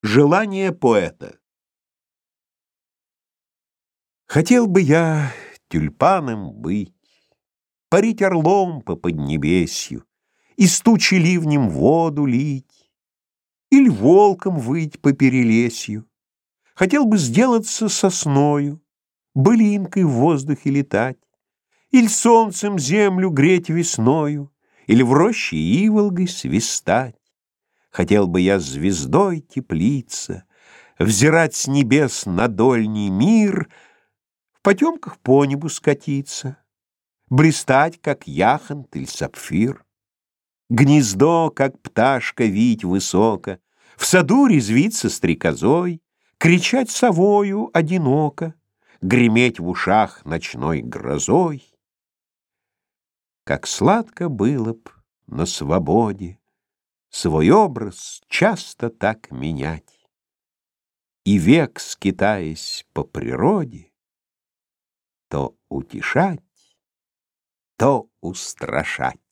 Желание поэта Хотел бы я тюльпаном быть, Парить орлом по поднебесью, Из тучи ливнем воду лить, Иль волком выть по перелесью. Хотел бы сделаться сосною, Былинкой в воздухе летать, Иль солнцем землю греть весною, Или в роще иволгой свистать. Хотел бы я звездой теплиться, Взирать с небес на дольний мир, В потемках по небу скатиться, Блистать, как яхонт или сапфир. Гнездо, как пташка, вить высоко, В саду резвиться стрекозой, Кричать совою одиноко, Греметь в ушах ночной грозой. Как сладко было б на свободе Свой образ часто так менять И век, скитаясь по природе, То утешать, то устрашать.